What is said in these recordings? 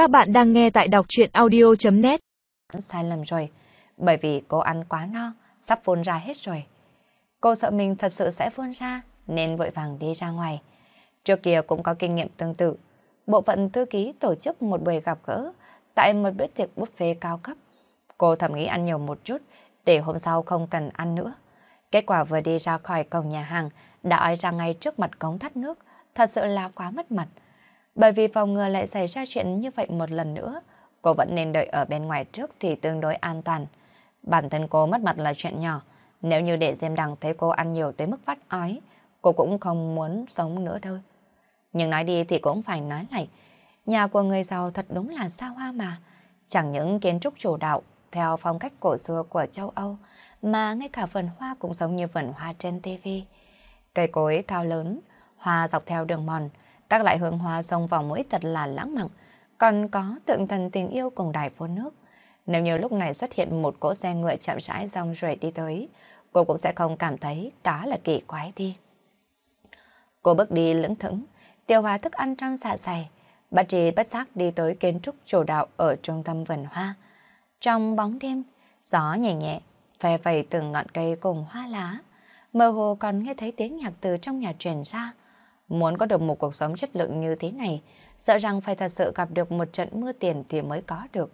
Các bạn đang nghe tại đọc chuyện audio.net Sai lầm rồi, bởi vì cô ăn quá no, sắp phun ra hết rồi. Cô sợ mình thật sự sẽ phun ra, nên vội vàng đi ra ngoài. Trước kia cũng có kinh nghiệm tương tự. Bộ phận thư ký tổ chức một buổi gặp gỡ tại một bữa tiệc buffet cao cấp. Cô thầm nghĩ ăn nhiều một chút, để hôm sau không cần ăn nữa. Kết quả vừa đi ra khỏi cổng nhà hàng, đã ói ra ngay trước mặt cống thoát nước, thật sự là quá mất mặt. Bởi vì phòng ngừa lại xảy ra chuyện như vậy một lần nữa, cô vẫn nên đợi ở bên ngoài trước thì tương đối an toàn. Bản thân cô mất mặt là chuyện nhỏ, nếu như để Diêm Đằng thấy cô ăn nhiều tới mức phát ói, cô cũng không muốn sống nữa đâu. Nhưng nói đi thì cũng phải nói lại, nhà của người giàu thật đúng là xa hoa mà. Chẳng những kiến trúc chủ đạo theo phong cách cổ xưa của châu Âu, mà ngay cả vườn hoa cũng giống như vườn hoa trên TV. Cây cối cao lớn, hoa dọc theo đường mòn, các loại hương hoa xông vào mũi thật là lãng mạn, còn có tượng thần tình yêu cùng đài phố nước. Nếu như lúc này xuất hiện một cỗ xe ngựa chậm rãi rong rồi đi tới, cô cũng sẽ không cảm thấy cá là kỳ quái đi. Cô bước đi lững thững, tiêu hóa thức ăn trong dạ dày, bà trì bất giác đi tới kiến trúc chủ đạo ở trung tâm vườn hoa. Trong bóng đêm, gió nhẹ nhẹ, phè phẩy từng ngọn cây cùng hoa lá. Mơ hồ còn nghe thấy tiếng nhạc từ trong nhà truyền ra. Muốn có được một cuộc sống chất lượng như thế này, sợ rằng phải thật sự gặp được một trận mưa tiền thì mới có được.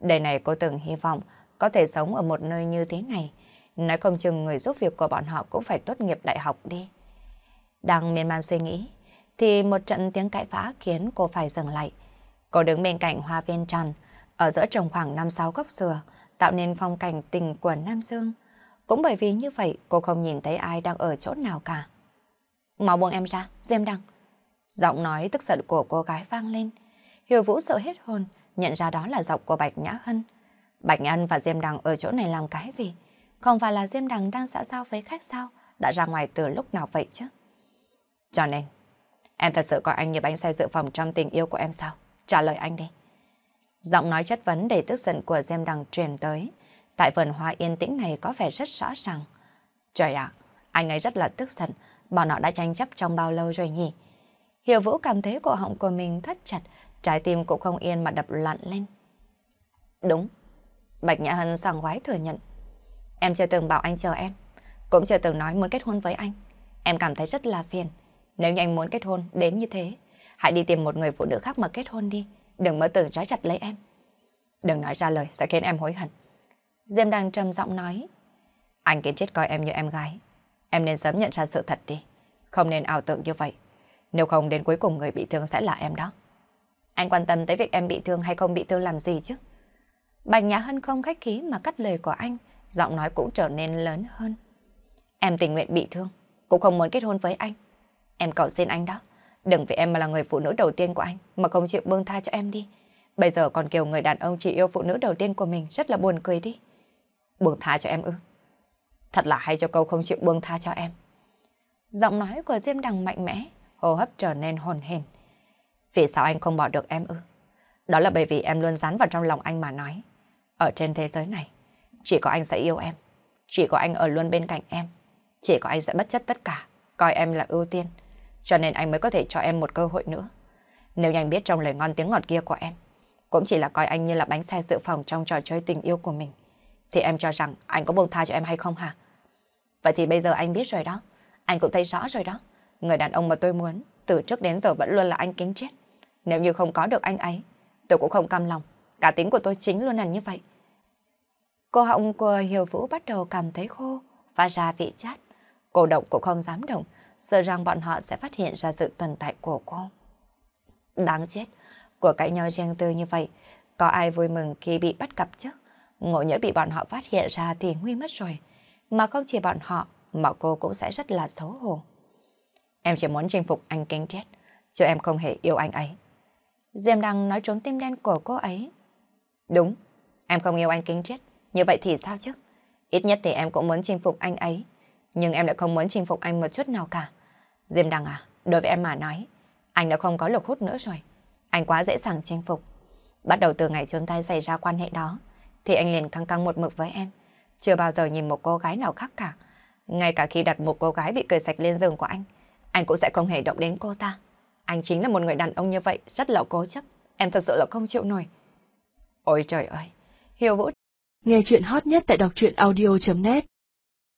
Đời này cô từng hy vọng có thể sống ở một nơi như thế này. Nói không chừng người giúp việc của bọn họ cũng phải tốt nghiệp đại học đi. Đang miên man suy nghĩ, thì một trận tiếng cãi vã khiến cô phải dừng lại. Cô đứng bên cạnh hoa viên tròn, ở giữa trồng khoảng 5-6 gốc dừa, tạo nên phong cảnh tình của Nam Dương. Cũng bởi vì như vậy, cô không nhìn thấy ai đang ở chỗ nào cả. Mau buông em ra, Diêm Đăng. Giọng nói tức giận của cô gái vang lên. Hiểu Vũ sợ hết hồn, nhận ra đó là giọng của Bạch Nhã Hân. Bạch Nhã Hân và Diêm Đăng ở chỗ này làm cái gì? Không phải là Diêm Đăng đang xã giao với khách sao? Đã ra ngoài từ lúc nào vậy chứ? Cho nên, em thật sự coi anh như bánh xe dự phòng trong tình yêu của em sao? Trả lời anh đi. Giọng nói chất vấn đầy tức giận của Diêm Đằng truyền tới. Tại vườn hoa yên tĩnh này có vẻ rất rõ ràng. Trời ạ, anh ấy rất là tức giận. Bọn họ đã tranh chấp trong bao lâu rồi nhỉ? Hiểu Vũ cảm thấy cổ họng của mình thắt chặt, trái tim cũng không yên mà đập loạn lên. Đúng, Bạch Nhã Hân sảng khoái thừa nhận. Em chưa từng bảo anh chờ em, cũng chưa từng nói muốn kết hôn với anh. Em cảm thấy rất là phiền. Nếu như anh muốn kết hôn đến như thế, hãy đi tìm một người phụ nữ khác mà kết hôn đi. Đừng mơ tưởng trói chặt lấy em. Đừng nói ra lời sẽ khiến em hối hận. Diêm đang trầm giọng nói. Anh kiến chết coi em như em gái. Em nên sớm nhận ra sự thật đi. Không nên ảo tưởng như vậy. Nếu không đến cuối cùng người bị thương sẽ là em đó. Anh quan tâm tới việc em bị thương hay không bị thương làm gì chứ? Bạch Nhã Hân không khách khí mà cắt lời của anh, giọng nói cũng trở nên lớn hơn. Em tình nguyện bị thương, cũng không muốn kết hôn với anh. Em cầu xin anh đó, đừng vì em mà là người phụ nữ đầu tiên của anh mà không chịu buông tha cho em đi. Bây giờ còn kêu người đàn ông chỉ yêu phụ nữ đầu tiên của mình rất là buồn cười đi. Buông tha cho em ư? Thật là hay cho câu không chịu buông tha cho em. Giọng nói của Diêm Đằng mạnh mẽ, hô hấp trở nên hồn hển. Vì sao anh không bỏ được em ư? Đó là bởi vì em luôn dán vào trong lòng anh mà nói. Ở trên thế giới này, chỉ có anh sẽ yêu em. Chỉ có anh ở luôn bên cạnh em. Chỉ có anh sẽ bất chấp tất cả, coi em là ưu tiên. Cho nên anh mới có thể cho em một cơ hội nữa. Nếu như anh biết trong lời ngon tiếng ngọt kia của em, cũng chỉ là coi anh như là bánh xe dự phòng trong trò chơi tình yêu của mình, thì em cho rằng anh có buông tha cho em hay không hả? Vậy thì bây giờ anh biết rồi đó. Anh cũng thấy rõ rồi đó. Người đàn ông mà tôi muốn, từ trước đến giờ vẫn luôn là anh kính chết. Nếu như không có được anh ấy, tôi cũng không cam lòng. Cả tính của tôi chính luôn là như vậy. Cô họng của Hiểu Vũ bắt đầu cảm thấy khô, và ra vị chát. Cô động cũng không dám động, sợ rằng bọn họ sẽ phát hiện ra sự tồn tại của cô. Đáng chết, của cãi nhau riêng tư như vậy, có ai vui mừng khi bị bắt gặp chứ? Ngộ nhỡ bị bọn họ phát hiện ra thì nguy mất rồi. Mà không chỉ bọn họ, mà cô cũng sẽ rất là xấu hổ. Em chỉ muốn chinh phục anh kinh chết, chứ em không hề yêu anh ấy. Diêm Đăng nói trốn tim đen của cô ấy. Đúng, em không yêu anh kinh chết, như vậy thì sao chứ? Ít nhất thì em cũng muốn chinh phục anh ấy, nhưng em lại không muốn chinh phục anh một chút nào cả. Diêm Đăng à, đối với em mà nói, anh đã không có lực hút nữa rồi. Anh quá dễ dàng chinh phục. Bắt đầu từ ngày chúng ta xảy ra quan hệ đó, thì anh liền căng căng một mực với em. Chưa bao giờ nhìn một cô gái nào khác cả. Ngay cả khi đặt một cô gái bị cười sạch lên giường của anh, anh cũng sẽ không hề động đến cô ta. Anh chính là một người đàn ông như vậy, rất là cố chấp, em thật sự là không chịu nổi. Ôi trời ơi, Hiểu Vũ. Nghe chuyện hot nhất tại đọc truyện audio.net